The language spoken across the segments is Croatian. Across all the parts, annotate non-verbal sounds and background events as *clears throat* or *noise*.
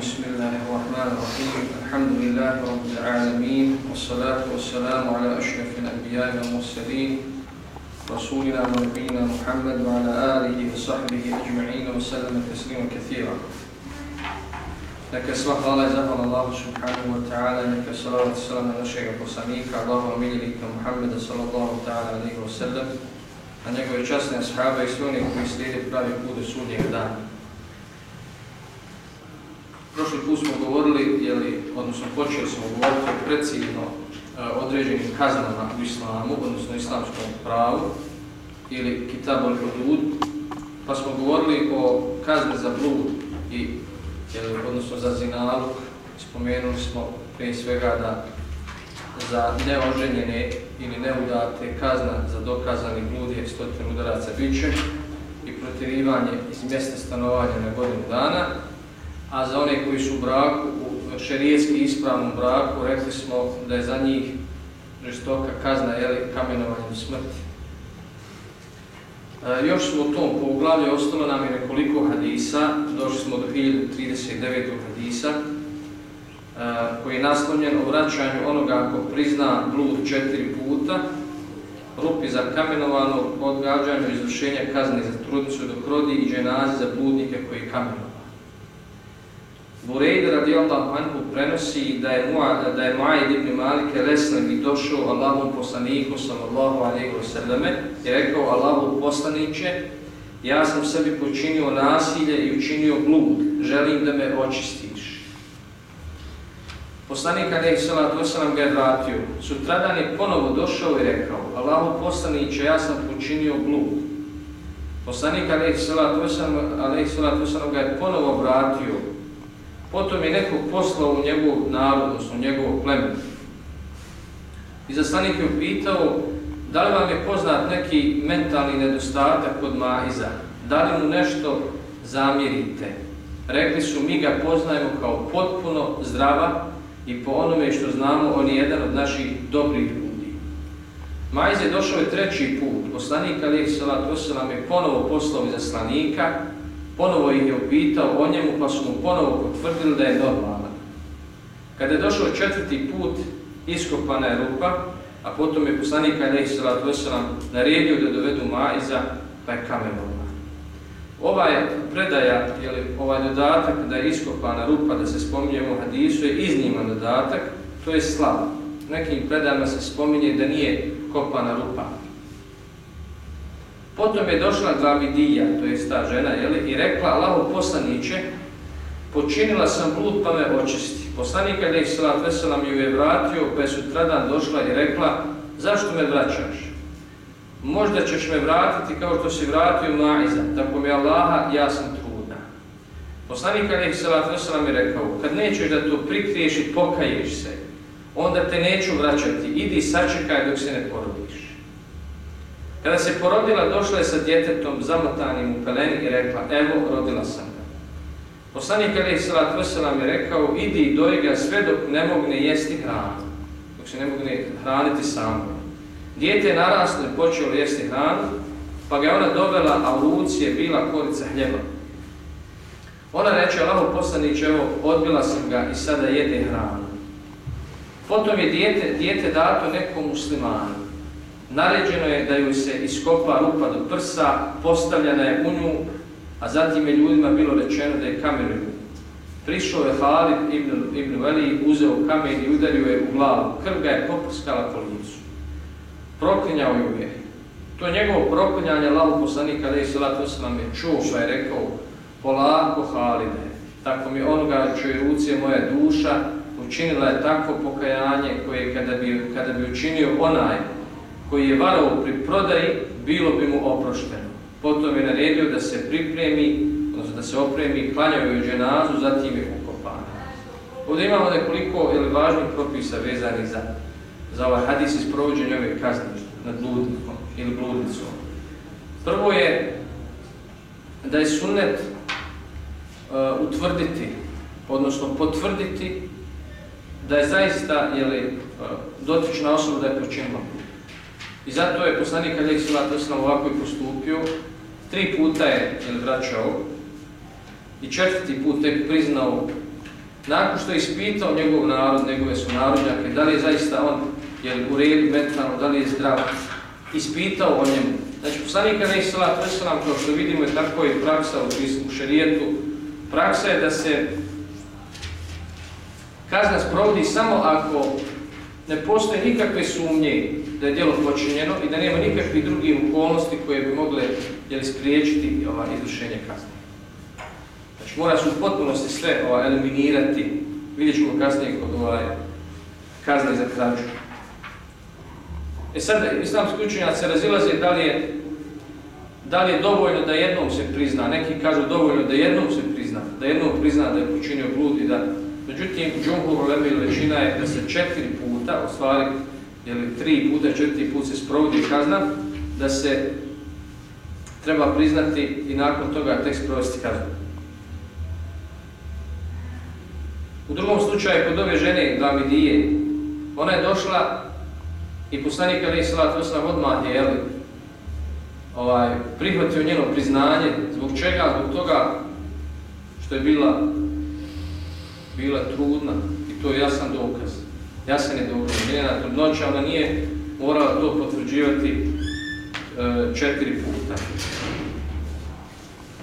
بسم الله الرحمن الرحيم. الحمد لله رب العالمين والصلاة والسلام على أشرف الأنبياء والمرسلين رسولنا ونبينا محمد وعلى آله وصحبه أجمعين وسلم تسليما كثيرا. لك اسمع قال زهر الله سبحانه وتعالى لك صلاة والسلام على شيخ الله اللهم لك محمد صلى الله تعالى عليه وسلم. a njegove časne ashaabe i sve one koji slijede pravi put sudnjeg dana. Prošli put smo govorili, jeli, odnosno počeli smo govoriti precizno uh, određenim kaznama u islamu, odnosno islamskom pravu, ili kitab al pa smo govorili o kazni za blud i jeli, odnosno za zinaluk, spomenuli smo prije svega da za neoženjene ili neudate kazna za dokazani blud je stotin udaraca biće i protjerivanje iz mjesta stanovanja na godinu dana, a za one koji su u braku, u šerijetski ispravnom braku, rekli smo da je za njih žestoka kazna jeli, kamenovanjem smrti. E, još smo u tom poglavlju, ostalo nam je nekoliko hadisa, došli smo do 1039. hadisa, e, koji je naslonjen o vraćanju onoga ko prizna blud četiri puta, rupi za kamenovanog, odgađanju izvršenja kazne za trudnicu dok rodi i dženazi za bludnike koji kamenovaju. Bureid radijallahu anhu prenosi da je Mu'ad da je Mu'ad ibn Malik i došao Allahom poslaniku sallallahu alejhi ve selleme i rekao Allahu poslanice ja sam sebi počinio nasilje i učinio blud želim da me očistiš. Poslanik alejhi salatu vesselam ga je vratio. Sutradan je ponovo došao i rekao Allahu poslanice ja sam počinio blud. Poslanik alejhi salatu vesselam ga je ponovo vratio Potom je nekog poslao u njegov narod, odnosno u njegov plemen. I zaslanik je upitao da li vam je poznat neki mentalni nedostatak kod Maiza, da li mu nešto zamjerite. Rekli su mi ga poznajemo kao potpuno zdrava i po onome što znamo on je jedan od naših dobrih ljudi. Maiz je došao je treći put, poslanik Osalam je ponovo poslao iz zaslanika, ponovo ih je upitao o njemu, pa su mu ponovo potvrdili da je normalan. Kada je došao četvrti put, iskopana je rupa, a potom je poslanik Aleyhi Salatu Veselam naredio da dovedu Maiza, pa je kamenovana. Ovaj predaja, ili ovaj dodatak da je iskopana rupa, da se spominje u hadisu, je izniman dodatak, to je slab. U nekim predajama se spominje da nije kopana rupa, Potom je došla Glavidija, to je ta žena, jeli, i rekla Allahu poslaniće, počinila sam blud pa me očisti. Poslanika je salat veselam ju je vratio, pa je sutradan došla i rekla, zašto me vraćaš? Možda ćeš me vratiti kao što si vratio Maiza, tako mi Allaha, ja sam trudna. Poslanika je salat veselam je rekao, kad nećeš da to prikriješ i pokaješ se, onda te neću vraćati, idi sačekaj dok se ne porodiš. Kada se porodila, došla je sa djetetom zamotanim u peleni i rekla, evo, rodila sam ga. Poslanik Ali Salat Veselam je rekao, idi i doji ga sve dok ne mogne jesti hranu, dok se ne mogne hraniti samo. Dijete je naraslo i počelo jesti hranu, pa ga je ona dovela, a u ruci je bila korica hljeba. Ona reče, Allaho poslanić, evo, odbila sam ga i sada jede hranu. Potom je dijete, dijete dato nekom muslimanu. Naređeno je da ju se iskopa rupa do prsa, postavljena je u nju, a zatim je ljudima bilo rečeno da je kameruju. Prišao je Halid ibn, ibn Veli, uzeo kamen i udario je u glavu. Krv ga je poprskala po licu. Proklinjao ju je. To njegovo proklinjanje Allahu poslanika alaih salatu wasalam je čuo pa je rekao polako Halide, tako mi onoga čuje ruce moja duša, učinila je takvo pokajanje koje kada bi, kada bi učinio onaj koji je varao pri prodaji, bilo bi mu oprošteno. Potom je naredio da se pripremi, odnosno da se opremi, klanjaju joj dženazu, zatim je ukopan. Ovdje imamo nekoliko ili važnih propisa vezanih za, za ovaj hadis iz provođenja ove kazne nad bludnikom ili bludnicom. Prvo je da je sunnet uh, utvrditi, odnosno potvrditi da je zaista jeli, uh, dotična osoba da je počinila. I zato je poslanik Alek Salatu ovako i postupio. Tri puta je vraćao i četvrti put tek priznao, nakon što je ispitao njegov narod, njegove su narodnjake, da li je zaista on je u redu mentalno, da li je zdrav, ispitao o njemu. Znači, poslanika ne isla, kao što vidimo, je tako i praksa u šerijetu. Praksa je da se kazna sprovodi samo ako ne postoje nikakve sumnje da je djelo počinjeno i da nema nikakvih drugih okolnosti koje bi mogle jeli, spriječiti ova, izvršenje kazne. Znači mora se u potpunosti sve ova, eliminirati, vidjet ćemo kasnije kod ovaj, kazne za krađu. E sad, islamski učenjaci se razilaze da li, je, da li je dovoljno da jednom se prizna, neki kažu dovoljno da jednom se prizna, da jednom prizna da je počinio blud i da Međutim, džumhur većina je da se četiri puta, u stvari, ili tri puta, četiri puta se sprovodi kazna, da se treba priznati i nakon toga tek sprovesti kaznu. U drugom slučaju, kod ove žene Damidije, ona je došla i poslanik Ali Salat Oslam odmah je ovaj, prihvatio njeno priznanje. Zbog čega? Zbog toga što je bila bila trudna i to je jasan dokaz. Jasan je dokaz. Njena trudnoća, ona nije morala to potvrđivati e, četiri puta.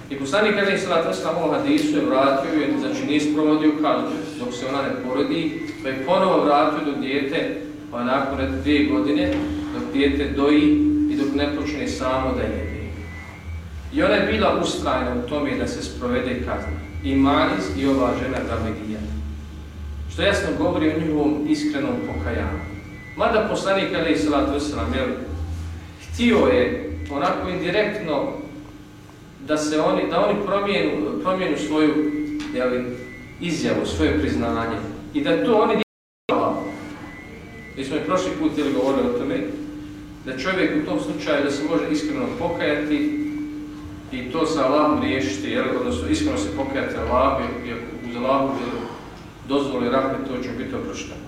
I poslanik kada je sada samo hadisu je vratio je, znači nije sprovodio kaznu dok se ona ne porodi, pa je ponovo vratio dok dijete, pa nakon dvije godine, dok dijete doji i dok ne počne samo da jede. I ona je bila ustrajna u tome da se sprovede kazna i Manis i ova žena Gamedija. Što jasno govori o njihovom iskrenom pokajanju. Mada poslanik Ali Salatu Veselam, jel, htio je onako indirektno da se oni, da oni promijenu, promijenu svoju jel, izjavu, svoje priznanje i da to oni Mi smo i prošli put ili govorili o tome, da čovjek u tom slučaju da se može iskreno pokajati i to sa Allahom riješiti, jer, odnosno iskreno se pokajati Allahu, uz Allahu dozvoli rahmet, to će biti oprošteno.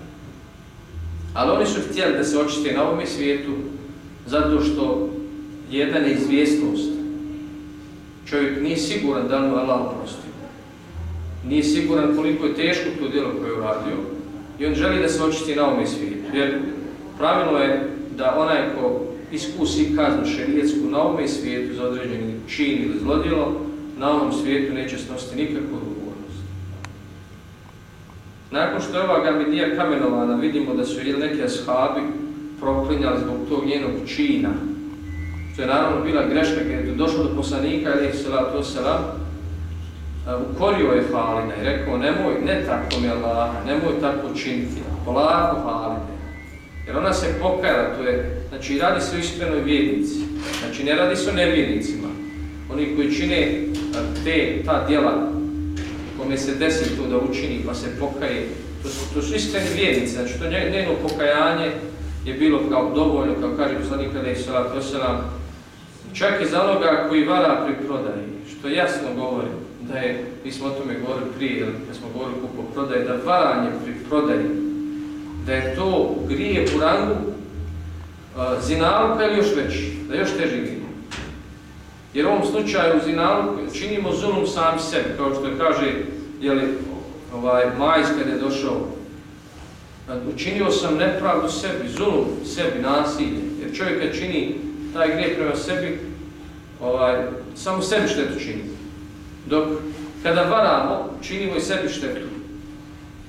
Ali oni su htjeli da se očiste na ovome svijetu, zato što jedna neizvjesnost. Čovjek nije siguran da mu Allah oprosti. Nije siguran koliko je teško to djelo koje je uradio i on želi da se očisti na ovome svijetu. Jer pravilo je da onaj ko iskusi kaznu šerijetsku na ovome svijetu za određeni čin ili zlodjelo, na ovom svijetu neće snositi nikakvu odgovornost. Nakon što je ova Gamidija kamenovana, vidimo da su neki ashabi proklinjali zbog tog njenog čina, što je naravno bila greška kada je došlo do poslanika, ali salatu selam, ukorio je Halina i rekao, nemoj, ne tako mi Allah, nemoj tako činiti, polako Halina. Jer ona se pokajala, to je, znači radi se o iskrenoj vjernici. Znači ne radi se o nevjernicima. Oni koji čine te, ta djela, kome se desi to da učini pa se pokaje, to su, to su iskreni vjernici. Znači to njeno pokajanje je bilo kao dovoljno, kao kaže poslanik kada je salat wasalam, čak i za onoga koji vara pri prodaji, što jasno govori da je, mi smo o tome govorili prije, kad smo govorili kupo prodaje, da varanje pri prodaji da je to grije u rangu uh, zinaluka ili još veći, da je još teži grije. Jer u ovom slučaju zinaluka činimo zulum sami sebi, kao što kaže ovaj, Majs kada je došao. Učinio sam nepravdu sebi, zulum sebi, nasilje. Jer čovjek kad čini taj grije prema sebi, ovaj, samo sebi štetu čini. Dok kada varamo, činimo i sebi štetu.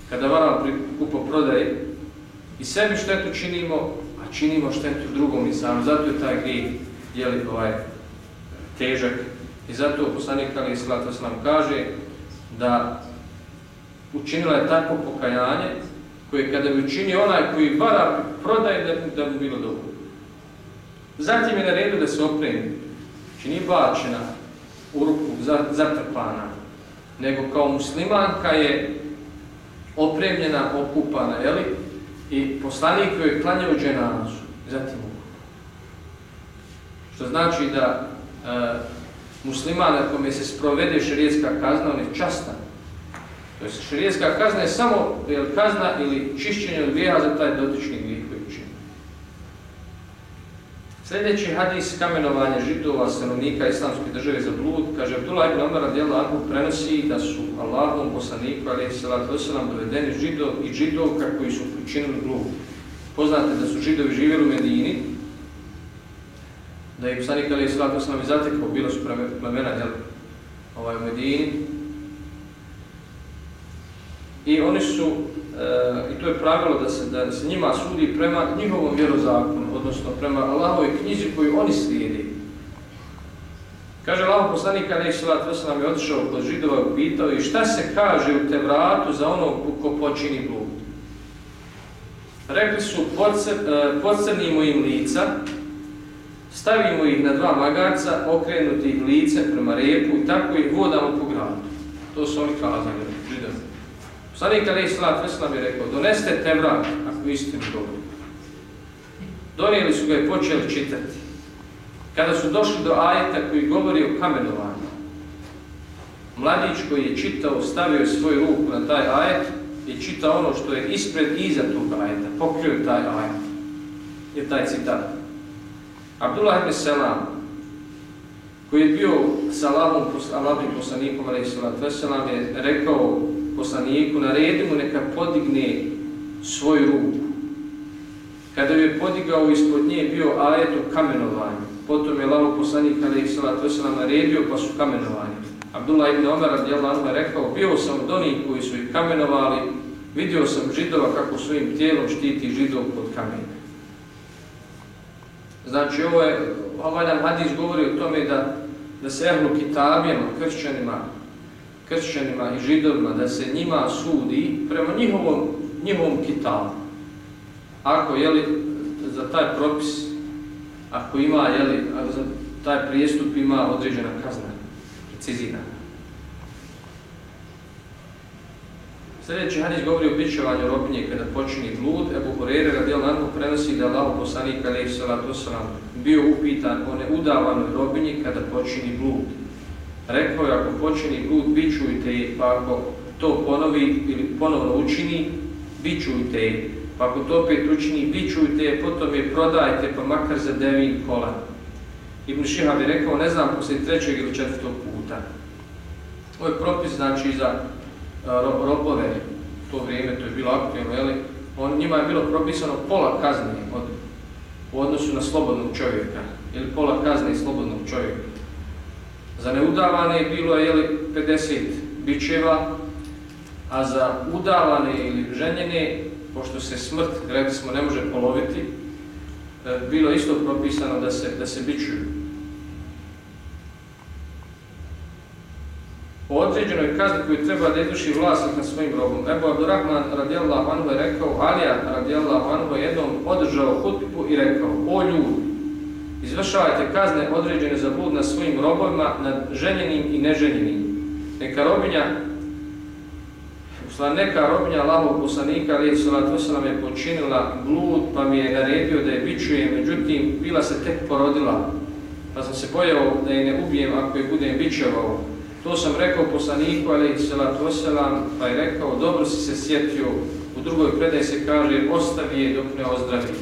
Kada varamo pri kupoprodaji, i sebi štetu činimo, a činimo štetu drugom i sam. Zato je taj grijeh jeli, ovaj, težak. I zato poslanik Ali Islata nam kaže da učinila je takvo pokajanje koje kada bi učinio onaj koji vara prodaje da, da bi bilo dobro. Zatim je na redu da se opremi. Znači nije bačena u ruku zatrpana, nego kao muslimanka je opremljena, okupana, jeli? i poslanik joj je klanjao dženazu, zatim Što znači da e, musliman na kome se sprovede širijetska kazna, on je častan. To je širijetska kazna je samo jel, kazna ili čišćenje od grijeha za taj dotični grijeh koji čini. Sljedeći hadis kamenovanje židova, stanovnika islamske države za blud, kaže Abdullah ibn Omar radijallahu prenosi da su Allahom poslaniku alejhi salatu vesselam dovedeni židov i židovka koji su učinili blud. Poznate da su židovi živjeli u Medini, da je poslanik alejhi salatu vesselam zatekao, bilo su plemena jel, ovaj, u. I oni su, e, i to je pravilo da se, da se njima sudi prema njihovom vjerozakonu, odnosno prema Allahovoj knjizi koju oni slijedi. Kaže Allah poslanika Nek Salat Veselam je otišao kod židova i upitao i šta se kaže u Tevratu za ono ko počini blud. Rekli su, podcrnimo im lica, stavimo ih na dva magarca, okrenuti lice prema repu i tako ih vodamo po gradu. To su oni kazali, židovi. Poslanik Nek Salat Veselam je rekao, doneste Tevrat, ako istinu dobro. Donijeli su ga i počeli čitati. Kada su došli do ajeta koji govori o kamenovanju, mladić koji je čitao, stavio svoju ruku na taj ajet i čitao ono što je ispred i iza tog ajeta, pokrio taj ajet, je taj citat. Abdullah ibn Selam, koji je bio sa Allahom poslanikom, Veselam, je rekao poslaniku, naredi mu neka podigne svoju ruku. Kada je podigao ispod nje bio ajet o kamenovanju. Potom je lao poslanik salatu wasalam naredio pa su kamenovani. Abdullah ibn Omar radijallahu je rekao, bio sam od onih koji su ih kamenovali, vidio sam židova kako svojim tijelom štiti židov pod kamenjem. Znači ovo je, ovaj nam hadis govori o tome da, da se ehlu kitabijama, kršćanima, kršćanima i židovima, da se njima sudi prema njihovom, njihovom kitabu ako jeli, za taj propis, ako ima, jeli, ako za taj prijestup ima određena kazna, precizirana. Sljedeći hadis govori o bićevanju robinje kada počini blud. Ebu Horeire radijalno anhu prenosi da Allah poslanik alaihi salatu bio upitan o neudavanoj robinji kada počini blud. Rekao je ako počini blud, bićujte je, pa ako to ponovi ili ponovno učini, bićujte je pa ako to opet učini, bićujte, potom je prodajte, pa makar za devin kola. Ibn Šihab je rekao, ne znam, poslije trećeg ili četvrtog puta. Ovo je propis, znači, za ro robove, to vrijeme, to je bilo aktivno, jeli? On, njima je bilo propisano pola kazne od, u odnosu na slobodnog čovjeka, ili pola kazne slobodnog čovjeka. Za neudavane je bilo jeli, 50 bićeva, a za udavane ili ženjene pošto se smrt, rekli smo, ne može poloviti, e, bilo isto propisano da se, da se bićuju. Po određenoj kazni koju treba da izvrši vlasnik na svojim robom. Ebu Abdurrahman radijallahu anhu je rekao, Alija radijallahu anhu je jednom održao hutbu i rekao, o ljudi, izvršavajte kazne određene za blud na svojim robovima, nad ženjenim i neženjenim. Neka robinja Sva neka robinja Allahov poslanika, ali salatu je počinila blud, pa mi je naredio da je bićuje, međutim, bila se tek porodila, pa sam se bojao da je ne ubijem ako je budem bićevao. To sam rekao poslaniku, ali salatu pa je rekao, dobro si se sjetio, u drugoj predaj se kaže, ostavi je dok ne ozdravi.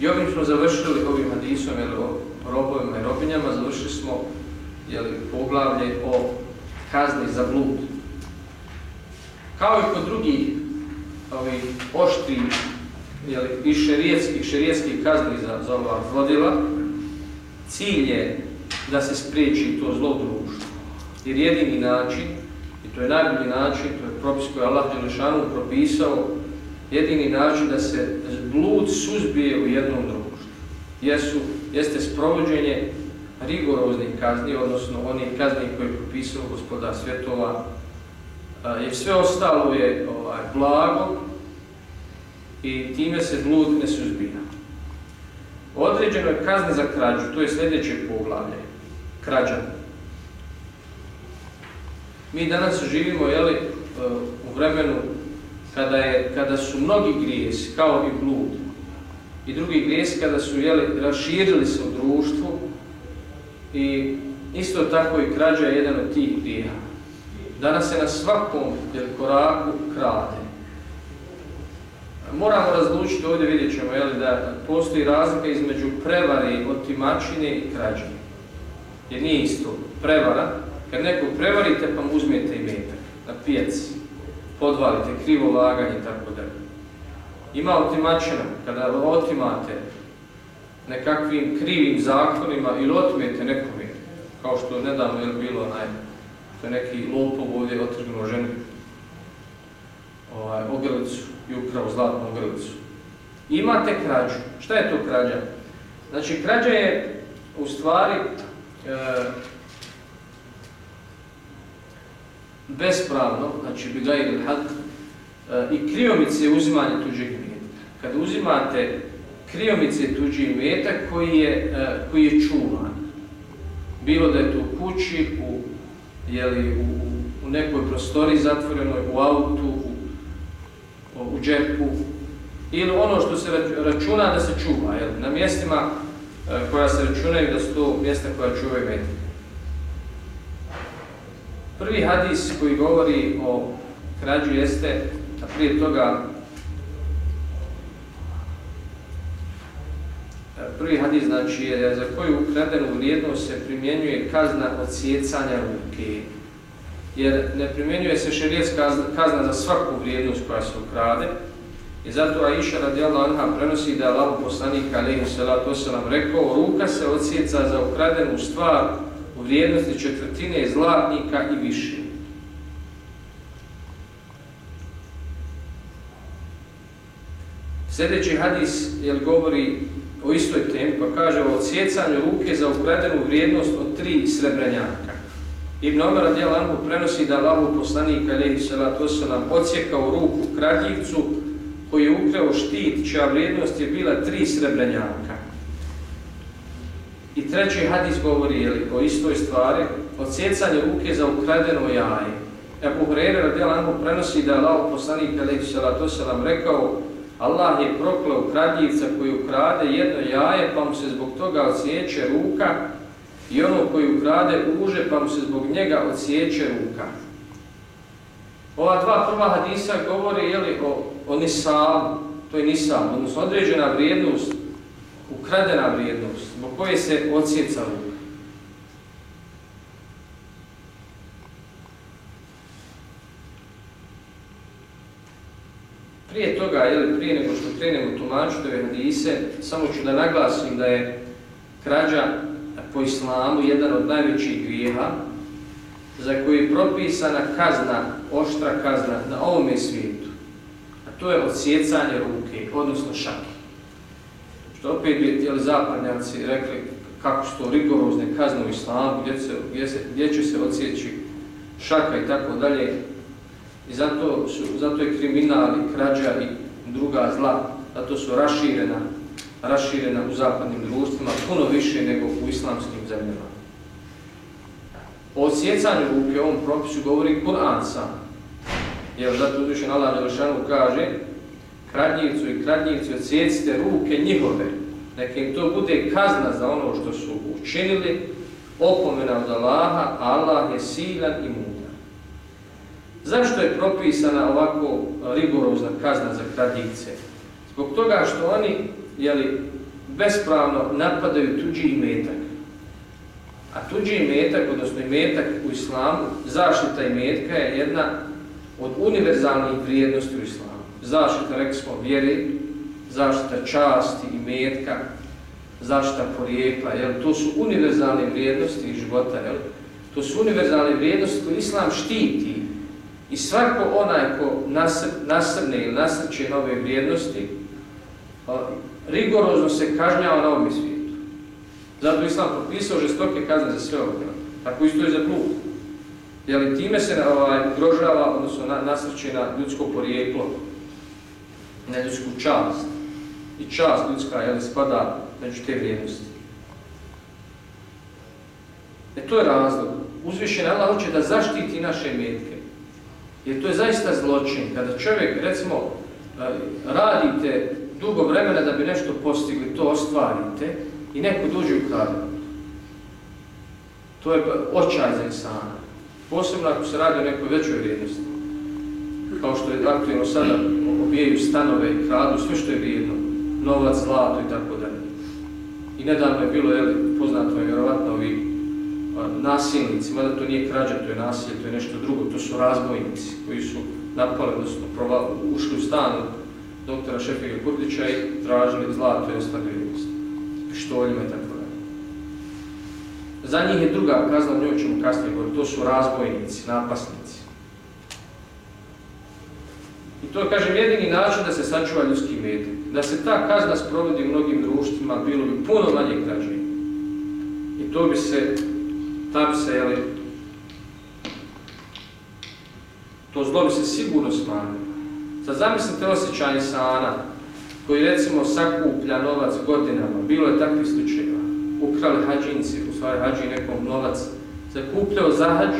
I ovim smo završili ovim hadisom, jel, robovima i robinjama, završili smo jel, poglavlje o kazni za blud. Kao i kod drugih ovih oštri i šerijetskih, šerijetskih kazni za, za ova zlodjela, cilj je da se spriječi to zlo društvo. Jer jedini način, i to je najbolji način, to je propis koji je Allah Đelešanu propisao, jedini način da se blud suzbije u jednom društvu. Jesu, jeste sprovođenje rigoroznih kazni, odnosno onih kazni koje je propisao gospodar svjetova, jer sve ostalo je ovaj, blago i time se blud ne suzbija. Određeno je kazni za krađu, to je sljedeće poglavlje, krađa. Mi danas živimo jeli, u vremenu kada, je, kada su mnogi grijesi, kao i blud, i drugi grijesi kada su jeli, raširili se u društvu, i isto tako i krađa je jedan od tih grijeha. Danas se na svakom koraku krade. moramo razlučiti, ovdje vidjet ćemo jeli, da postoji razlika između prevare, otimačine i krađe. Jer nije isto. Prevara, kad nekog prevarite pa mu uzmete i metak na pijac, podvalite, krivo laganje i tako. Ima otimačina, kada otimate nekakvim krivim zakonima ili otmijete nekome, kao što nedavno je bilo onaj, to je neki lopov ovdje otrgnuo ženu, ovaj, ogrlicu i ukrao zlatnu ogrlicu. Imate krađu. Šta je to krađa? Znači, krađa je u stvari bespravno, znači bigaj ili had, e, i kriomice uzimanje tuđeg imetka. Kad uzimate kriomice tuđi imetak koji je, e, koji je čuvan, bilo da je to u kući, u, jeli, u, u nekoj prostori zatvorenoj, u autu, u, u džepu, ili ono što se računa da se čuva, jel, na mjestima e, koja se računaju da su to mjesta koja čuvaju metak. Prvi hadis koji govori o krađu jeste, a prije toga prvi hadis znači je za koju ukradenu vrijednost se primjenjuje kazna od sjecanja ruke. Jer ne primjenjuje se šerijetska kazna za svaku vrijednost koja se ukrade. I zato Aisha radijallahu anha prenosi da je Allah poslanik alaihi salatu wasalam rekao ruka se odsjeca za ukradenu stvar u vrijednosti četvrtine zlatnika i više. Sljedeći hadis jel govori o istoj temi, pa kaže o odsjecanju ruke za ukradenu vrijednost od tri srebrenjaka. Ibn Omer radijal Anhu prenosi da Allahu poslanik alaihi salatu wasalam odsjekao ruku kradljivcu koji je ukrao štit, čija vrijednost je bila tri srebrenjaka. I treći hadis govori jeli, o istoj stvari, odsjecanje ruke za ukradeno jaje. Ebu Hureyre radijal Anhu prenosi da Allahu poslanik alaihi wasalam rekao Allah je proklao kradljivca koji ukrade jedno jaje, pa mu se zbog toga odsjeće ruka i ono koji ukrade uže, pa mu se zbog njega odsjeće ruka. Ova dva prva hadisa govori jeli, o, o nisamu, to je nisam, odnosno određena vrijednost, ukradena vrijednost, zbog koje se odsjeca ruka. Prije toga, ili prije nego što krenemo tumačiti ove hadise, samo ću da naglasim da je krađa po islamu jedan od najvećih grijeha za koji je propisana kazna, oštra kazna na ovome svijetu. A to je odsjecanje ruke, odnosno šake. Što opet bi zapadnjaci rekli kako su to rigorozne kazne u islamu, gdje, se, gdje, se, gdje će se odsjeći šaka i tako dalje. I zato, su, zato je kriminal i krađa i druga zla, zato su raširena, raširena u zapadnim društvima puno više nego u islamskim zemljama. O odsjecanju ruke ovom propisu govori Kur'an sam. Jer zato uzvišen Allah Đelešanu kaže kradnjivcu i kradnjivci odsjecite ruke njihove. Neka im to bude kazna za ono što su učinili, opomena od Allaha, Allah je silan i mudar. Zašto je propisana ovako rigorozna kazna za kradljivce? Zbog toga što oni jeli, bespravno napadaju tuđi imetak. A tuđi imetak, odnosno imetak u islamu, zaštita imetka je jedna od univerzalnih vrijednosti u islamu. Zaštita, rekli smo, vjeri, zaštita časti, imetka, zaštita porijekla. Jel? To su univerzalne vrijednosti života. Jel? To su univerzalne vrijednosti koje islam štiti I svako onaj ko nasrne ili nasrće nove vrijednosti, rigorozno se kažnjava na ovom. Zato Islam propisao žestoke kazne za sve ovo. Tako isto i za blud. Jeli time se ovaj, grožava, odnosno na, nasrće na ljudsko porijeklo, na ljudsku čast. I čast ljudska jeli, spada među te vrijednosti. E to je razlog. Uzvišen Allah hoće da zaštiti naše metke. Jer to je zaista zločin. Kada čovjek, recimo, e, radite dugo vremena da bi nešto postigli, to ostvarite i neko dođe u. To je očaj za insana. Posebno ako se radi o nekoj većoj vrijednosti. kao što je aktualno sada, obijaju stanove, kradu, sve što je vrijedno, novac, zlato i tako dalje. I nedavno je bilo, jel, poznato je vjerovatno ovi nasilnici, mada to nije krađa, to je nasilje, to je nešto drugo, to su razbojnici koji su napali, odnosno ušli u stan doktora Šefega Kurdića i tražili zlato i ostale pištoljima i tako dalje. Za njih je druga kazna, o njoj ćemo kasnije govoriti, to su razbojnici, napasnici. I to je, kažem, jedini način da se sačuva ljudski metak. Da se ta kazna sprovodi u mnogim društvima, bilo bi puno manje krađe. I to bi se, ta bi se, jeli, to zlo bi se sigurno smanjilo. Sad zamislite osjećaj sana, koji recimo sakuplja novac godinama, bilo je takvih slučajeva, ukrali hađinci, u stvari hađi nekom novac, zakupljao za hađ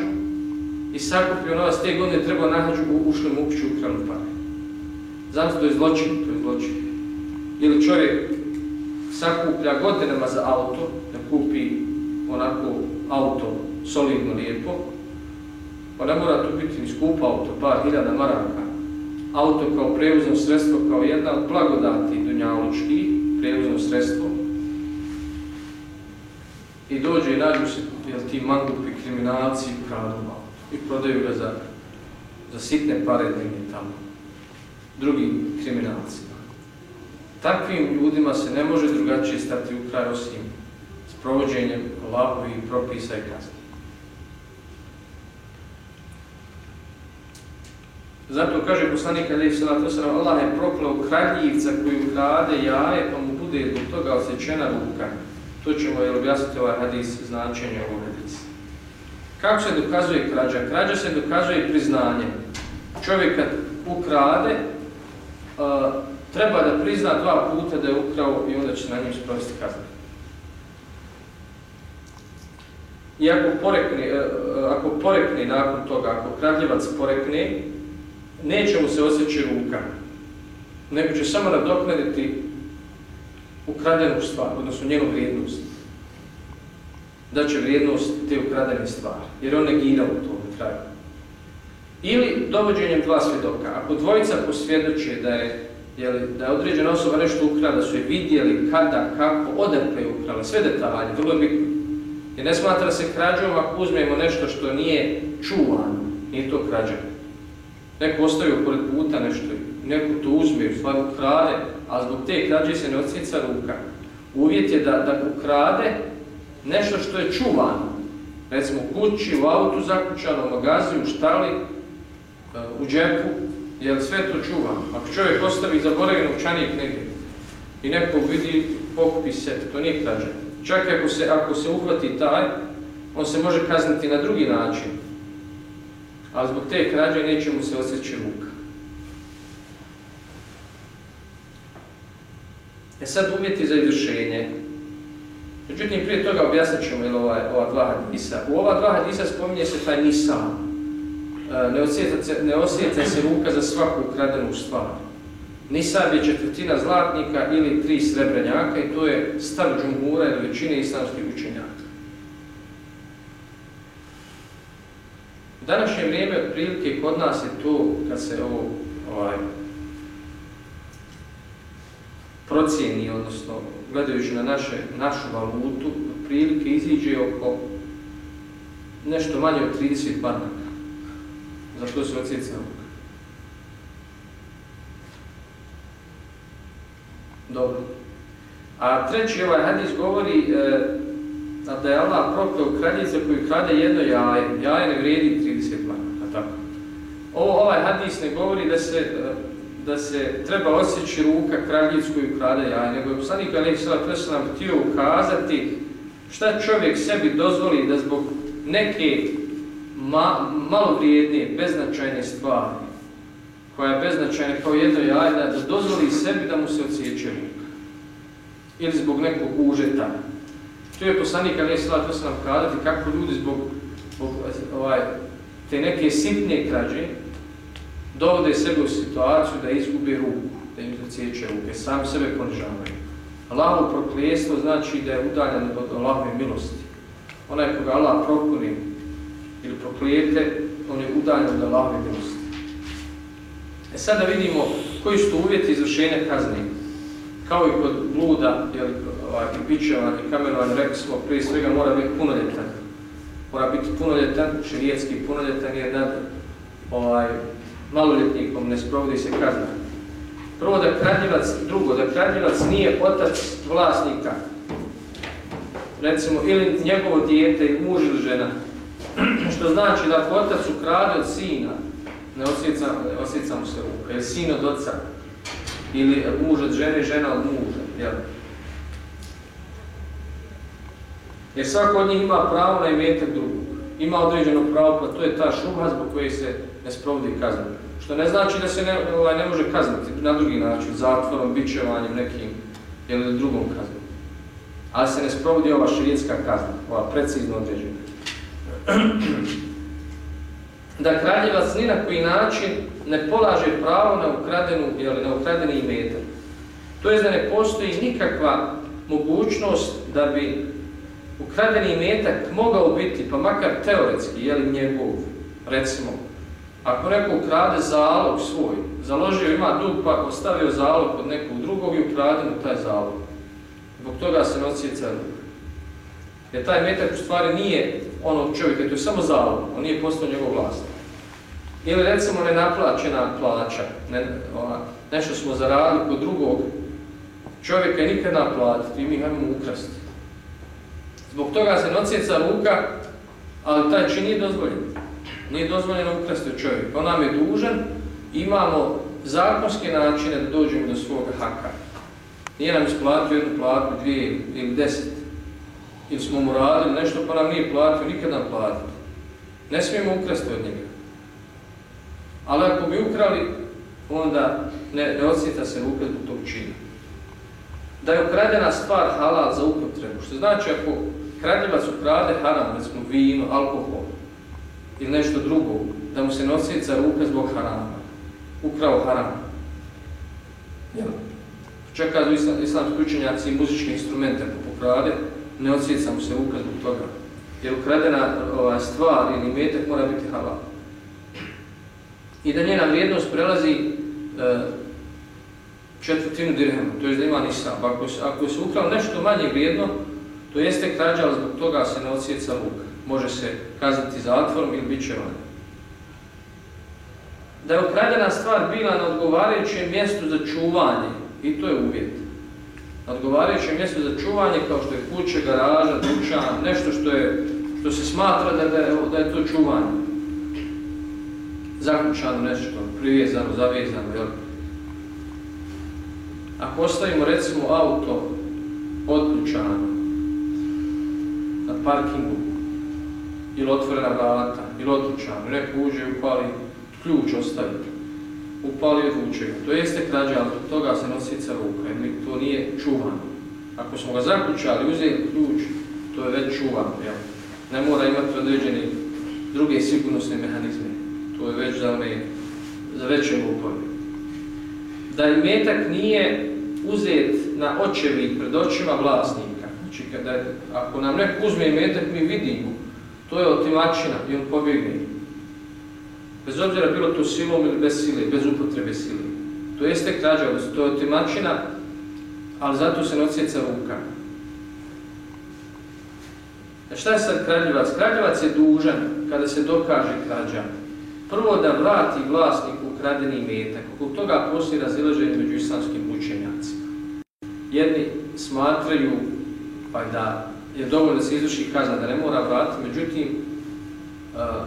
i sakupio novac, te godine trebao na hađu, ušli mu upiću ukrali pare. Zamislite, to je zločin, to je zločin. Ili čovjek sakuplja godinama za auto, da kupi onako auto solidno, lijepo, pa ne mora to biti ni skupa auto, par hiljada maraka. Auto kao prevozno sredstvo, kao jedna od blagodati dunjalučki, prevozno sredstvo. I dođe i nađu se jel, ti mangupi kriminalci ukradu i prodaju ga za, za sitne pare tamo. Drugi kriminalci. Takvim ljudima se ne može drugačije stati u kraj osim s provođenjem i propisa i kazni. Zato kaže poslanik Ali Salatu Osram, Allah je proklao kraljivca koji ukrade jaje, pa mu bude zbog toga osjećena ruka. To ćemo je objasniti ovaj hadis, značenje ovog hadisa. Kako se dokazuje krađa? Krađa se dokazuje priznanje. Čovjek kad ukrade, treba da prizna dva puta da je ukrao i onda će na njim sprovesti kaznu. I ako porekne, ako porekne nakon toga, ako kradljivac porekne, neće mu se osjeći ruka, nego će samo nadoknaditi ukradenu stvar, odnosno njenu vrijednost. Da će vrijednost te ukradene stvari, jer on negira u tom kraju. Ili dovođenjem dva svjedoka. Ako dvojica posvjedoče da je, jeli, da je određena osoba nešto ukrala, su je vidjeli kada, kako, odakle je ukrala, sve detalje, vrlo je bitno. Jer ne smatra se krađom ako uzmemo nešto što nije čuvano, nije to krađa neko ostavio pored puta nešto, neko to uzme, u stvari ukrade, a zbog te krađe se ne odsjeca ruka. Uvjet je da, da ukrade nešto što je čuvano. Recimo u kući, u autu zakućano, u magazi, u štali, e, u džepu, jer sve to čuvano. Ako čovjek ostavi zaboravljen novčanik negdje i neko vidi, pokupi se, to nije krađe. Čak ako se, ako se uhvati taj, on se može kazniti na drugi način ali zbog te krađe neće mu se osjeći ruka. E sad uvjeti za izvršenje. Međutim, prije toga objasnit ćemo ovaj, ova dva hadisa. U ova dva hadisa spominje se taj nisam. E, ne osjeća, se, ne osjeća se ruka za svaku ukradenu stvar. Nisab je četvrtina zlatnika ili tri srebrenjaka i to je stav džumhura ili većine islamskih učenjaka. U današnje vrijeme otprilike kod nas je to, kad se ovo ovaj, procijeni, odnosno gledajući na naše, našu valutu, otprilike iziđe oko nešto manje od 30 banaka. Za što se odsjeca Dobro. A treći ovaj hadis govori e, da je Allah prokleo kraljice koji krade jedno jaje. Jaje ne vrijedi 30 maraka, tako. Ovo, ovaj hadis ne govori da se, da se treba osjeći ruka kraljic koji krade jaje, nego je poslanik Ali Sala htio ukazati šta čovjek sebi dozvoli da zbog neke ma, malo vrijednije, beznačajne stvari, koja je beznačajna kao jedno jaje, da dozvoli sebi da mu se odsjeće ruka. Ili zbog nekog užeta. Tu je poslanik Ali Sala nam kazati kako ljudi zbog, ovaj, te neke sitne krađe dovode sebe u situaciju da izgubi ruku, da im zacijeće ruke, sam sebe ponižavaju. Allahovo proklijestvo znači da je udaljen od Allahove milosti. Onaj koga Allah prokuni ili proklijete, on je udaljen od Allahove milosti. E sada vidimo koji su uvjeti izvršenja kazne. Kao i kod bluda, jel, ovaj, i bićeva, i kamerovanja, rekli smo, prije svega mora biti punoljetan. Mora biti punoljetan, širijetski punoljetan, jer nad ovaj, maloljetnikom ne sprovodi se kazna. Prvo da kradljivac, drugo da kradljivac nije otac vlasnika, recimo ili njegovo dijete muž ili žena, *clears throat* što znači da ako otac ukrade od sina, ne osjeca, se ruka, ili sin od oca, ili muž od žene, žena od muža, jel? Jer svako od njih ima pravo na imetak drugog. Ima određeno pravo, pa to je ta šuha zbog koje se ne sprovodi kazna. Što ne znači da se ne, ovaj, ne može kazniti na drugi način, zatvorom, bićevanjem, nekim ili drugom kaznom. Ali se ne sprovodi ova širijetska kazna, ova precizno određena. *clears throat* da kraljevac ni na koji način ne polaže pravo na ukradenu ili na ukradeni imetak. To je da ne postoji nikakva mogućnost da bi ukradeni imetak mogao biti, pa makar teoretski, je li njegov, recimo, ako neko ukrade zalog svoj, založio ima dug pa ostavio zalog od nekog drugog i ukrade mu taj zalog. Zbog toga se nosi ruka. Jer taj metak u stvari nije onog čovjeka, to je samo zalog, on nije postao njegov vlasnik. Ili recimo nenaplaćena plaća, ne, ona, nešto smo zaradili kod drugog čovjeka i nikad naplatiti i mi hajmo ukrasti. Zbog toga se nocijeca ruka, ali taj čin nije dozvoljen. Nije dozvoljeno ukrasti od čovjeka. On nam je dužan, imamo zakonske načine da dođemo do svoga haka. Nije nam isplatio jednu platu, dvije ili deset. Ili smo mu radili nešto pa nam nije platio, nikad nam platio. Ne smijemo ukrasti od njega. Ali ako bi ukrali, onda ne, ne osjeta se ruka zbog tog čina. Da je ukradena stvar halal za upotrebu, što znači ako kradljivac ukrade haram, recimo vino, alkohol ili nešto drugo, da mu se nosi za ruka zbog harama. Ukrao haram. Čak kad islamski učenjaci i muzičke instrumente pokrade, ne osjeca mu se ruka zbog toga. Jer ukradena ova, stvar ili metak mora biti halal. I da njena vrijednost prelazi e, četvrtinu dirhema, to je da ima nisam. Ako, ako se ukrao nešto manje vrijedno, to jeste krađa, ali zbog toga se ne odsjeca luk. Može se kazati zatvorom ili bit će Da je ukradena stvar bila na odgovarajućem mjestu za čuvanje, i to je uvjet. Na odgovarajućem mjestu za čuvanje, kao što je kuće, garaža, dućan, nešto što, je, što se smatra da, je, da je to čuvanje. Zakućano nešto, privezano, zavezano, jel? Ako ostavimo recimo auto odključano, parkingu ili otvorena vrata ili otručan, neko uđe i upali ključ ostavi, upali odvuče To jeste krađa, ali toga se nosi ruka, jer to nije čuvano. Ako smo ga zaključali, uzeli ključ, to je već čuvano. Jel? Ne mora imati određeni druge sigurnosne mehanizme. To je već za, one, za veće lupove. Da metak nije uzet na očevi pred očima vlasnika, Znači, kada, ako nam neko uzme imetak, mi vidimo, to je otimačina i on pobjegne. Bez obzira bilo to silom ili bez sile, bez upotrebe sile. To jeste krađa, to je otimačina, ali zato se ne odsjeca ruka. A šta je sad krađevac? Krađevac je dužan, kada se dokaže krađa, prvo da vrati vlasniku ukradeni imetak. Oko toga postoji razilaženje među islamskim učenjacima. Jedni smatraju pa da je dovoljno da se izvrši kazna, da ne mora vratiti, međutim,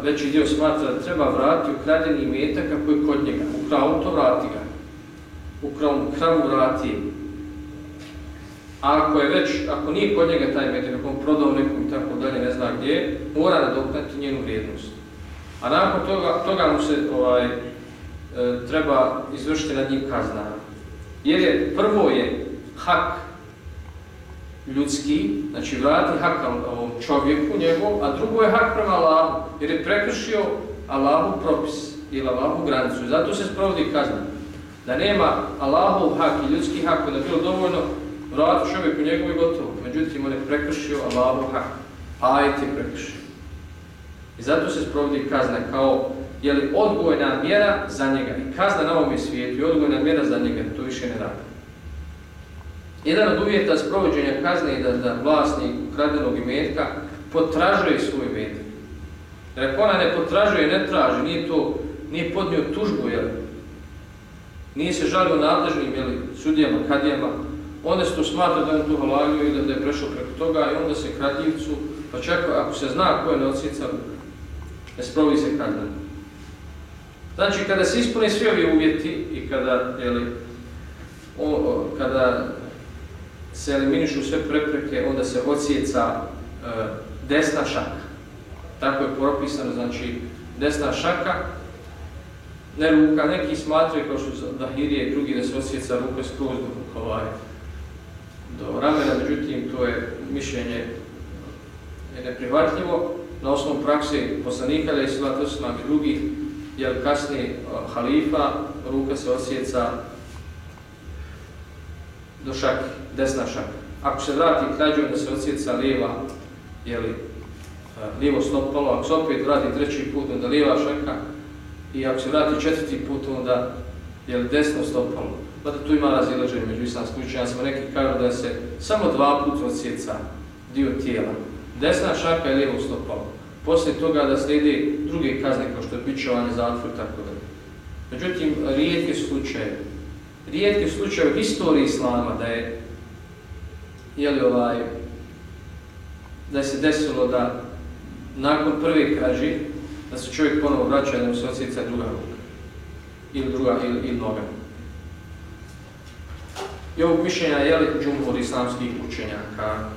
veći dio smatra da treba vratiti ukradeni imetak ako je kod njega. Ukrao to, vrati ga. Ukrao kravu, vrati A ako je već, ako nije kod njega taj imetak, ako on prodao nekom i tako dalje, ne zna gdje, mora nadoknati njenu vrijednost. A nakon toga, toga mu se ovaj, e, treba izvršiti nad njim kazna. Jer je, prvo je hak ljudski, znači vrati hak ovom čovjeku njegov, a drugo je hak prema Allahu, jer je prekršio Allahu propis ili Allahu granicu. Zato se sprovodi kazna. Da nema Allahov hak i ljudski hak, da je bilo dovoljno vrati čovjeku njegov i gotovo. Međutim, on je prekršio Allahov hak. Ajet je prekršio. I zato se sprovodi kazna kao je li odgojna mjera za njega i kazna na ovom svijetu i odgojna mjera za njega, to više ne radi. Jedan od uvjeta sprovođenja kazne je da, da vlasnik ukradenog imetka potražuje svoj imetak. Jer ako ona ne potražuje, ne traži, nije to, nije podnio tužbu, jel? nije se žalio nadležnim jeli, sudijama, kadijama, onda se to smatra da je to halalio ili da je prešao preko toga i onda se kradljivcu, pa čak ako se zna ko je neocica, ne sprovi se kazna. Znači, kada se ispune svi ovi uvjeti i kada, kada se eliminišu sve prepreke, onda se odsjeca e, desna šaka. Tako je propisano, znači desna šaka, ne ruka, neki smatraju kao što Dahirije i drugi da se osjeca ruke skroz do, ovaj, do ramena, međutim to je mišljenje je neprihvatljivo. Na osnovu prakse poslanika, to su nam i drugi, jer kasnije halifa, ruka se osjeca do šake, desna šaka. Ako se vrati krađu, da se osjeca lijeva, jeli, lijevo stopalo, ako se opet vrati treći put, onda lijeva šaka, i ako se vrati četvrti put, onda je li desno stopalo. Pa da tu ima razilaženje među islamskim učenjacima, neki kažu da se samo dva puta odsjeca dio tijela. Desna šaka je lijevo stopalo. Poslije toga da slijedi druge kazne kao što je bićovanje, zatvor tako dalje. Međutim, rijetki slučaje, rijetki slučaje u historiji islama da je je li ovaj da se desilo da nakon prve krađe da se čovjek ponovo vraća mu se osjeca druga ruka ili druga ili, ili noga. I ovog mišljenja je li džumhur islamskih učenjaka.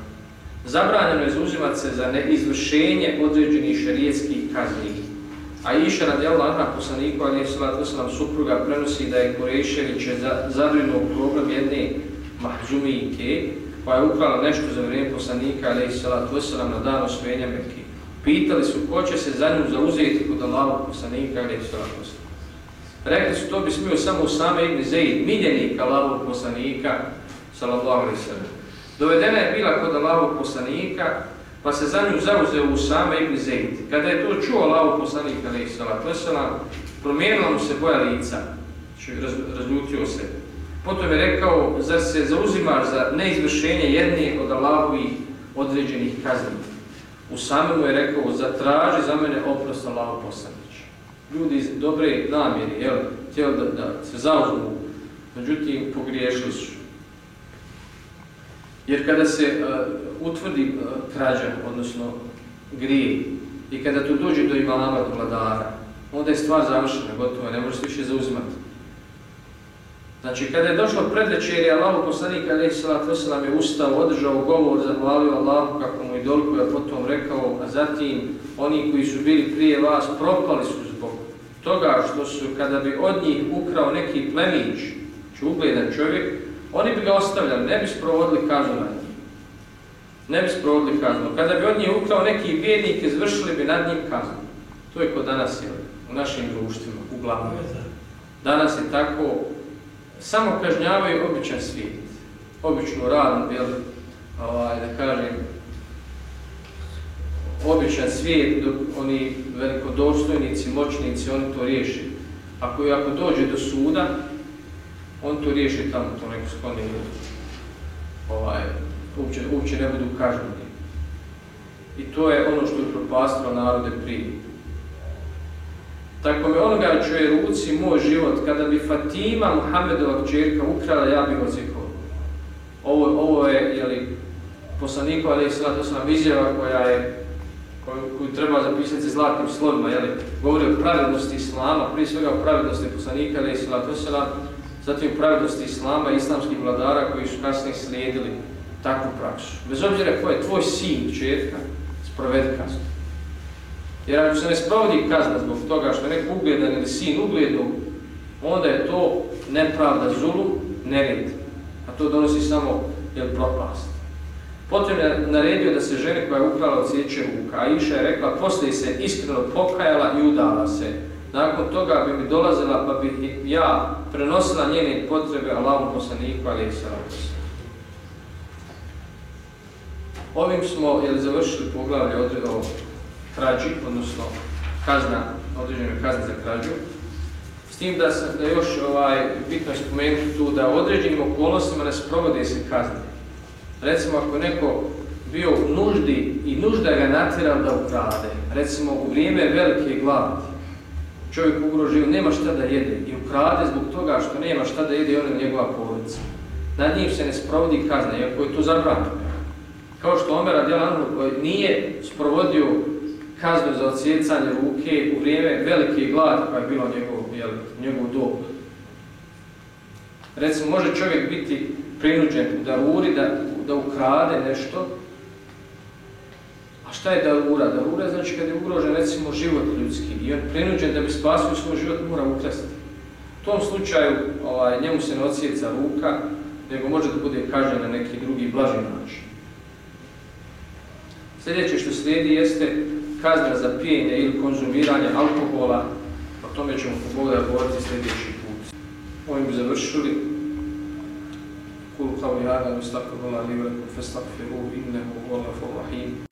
Zabranjeno je zauzimati se za neizvršenje određenih šarijetskih kazni. A iša radijallahu anha poslaniku, ali je wasalam supruga, prenosi da je Kurešević zabrinuo program jedne mahzumijke, koja je ukrala nešto za vrijeme poslanika, ali je salatu wasalam na dan osvojenja Mekke. Pitali su ko će se za nju zauzeti kod Allahog poslanika, ali je salatu wasalam. Rekli su to bi smio samo Usame ibn Zaid, miljenik Allahovog poslanika, sallallahu alaihi sallam. Dovedena je bila kod Allahovog poslanika, pa se za nju zauzeo Usame ibn Zaid. Kada je to čuo Allahov poslanik, alaihi salatu wasalam, promijenila mu se boja lica, znači raz, razljutio se. Potom je rekao, zar se zauzimaš za neizvršenje jedne od Allahovih određenih kazni? Usame mu je rekao, zatraži za mene oprost Allahov poslanik ljudi iz dobre namjeri, jel, htjeli da, da se zauzmu, međutim pogriješili su. Jer kada se uh, utvrdi uh, krađa, odnosno grije, i kada tu dođe do imama, do vladara, onda je stvar završena, gotovo, ne može se više zauzimati. Znači, kada je došlo predveće, jer je Allah poslanik, ali salatu wasalam je ustao, održao govor, zahvalio Allahu kako mu i doliko je potom rekao, a zatim oni koji su bili prije vas propali su toga što su, kada bi od njih ukrao neki plemić, čugledan čovjek, oni bi ga ostavljali, ne bi sprovodili kaznu na njih. Ne bi sprovodili kaznu. Kada bi od njih ukrao neki vjernik, izvršili bi nad njim kaznu. To je kod danas je, u našim društvima, uglavnom. Danas je tako, samo kažnjavaju običan svijet. Obično radno, jel, ovaj, da kažem, običan svijet, dok oni velikodostojnici, moćnici, oni to riješi. Ako, ako dođe do suda, on to riješi tamo, to neko skloni ovaj, uopće, uopće ne budu kažnjeni. I to je ono što je propastilo narode prije. Tako me onoga čuje ruci moj život, kada bi Fatima Muhammedova čerka ukrala, ja bih odzikao. Ovo, ovo je, jeli, poslanikova, ali to sam izjava koja je koju, koju treba zapisati sa zlatnim slovima, jeli, govori o pravednosti Islama, prije svega o pravednosti poslanika, ali Selam, zatim o pravednosti Islama i islamskih vladara koji su kasnije slijedili takvu praksu. Bez obzira ko je tvoj sin, sprovedi kaznu. Jer ako se ne sprovodi kazna zbog toga što je neko ugledan ili sin uglednog, onda je to nepravda zulu, nered. A to donosi samo jel, propast. Potom je naredio da se žene koja je ukrala odsjeće ruka, a Iša je rekla, poslije se iskreno pokajala i udala se. Nakon toga bi mi dolazila, pa bi ja prenosila njene potrebe Allahom poslaniku, ali i Ovim smo jel, završili poglavlje o krađi, odnosno kazna određenoj kazni za krađu. S tim da, sam, da još ovaj, bitno je spomenuti tu da u određenim okolnostima ne sprovode se kazne. Recimo ako neko bio u nuždi i nužda ga natjerala da ukrade, recimo u vrijeme velike gladi, čovjek ugrožio, nema šta da jede i ukrade zbog toga što nema šta da jede on njegova porodica. Nad njim se ne sprovodi kazna, iako je to zabranjeno. Kao što Omer Adjelanu nije sprovodio kaznu za odsjecanje ruke u vrijeme velike gladi koja je bila njegov, jel, njegov dob. Recimo, može čovjek biti prinuđen u daruri da, da ukrade nešto, a šta je darura? Darura znači kad je ugrožen recimo život ljudski i on prinuđen da bi spasio svoj život mora ukresti. U tom slučaju ovaj, njemu se ne odsjeca ruka, nego može da bude kažen na neki drugi blaži način. Sljedeće što slijedi jeste kazna za pijenje ili konzumiranje alkohola, o tome ćemo pogoda govoriti sljedeći put. Ovim bi završili. Kul kao jada, ustakrovala li vreku, festakfiru, innehu, vola, rahim.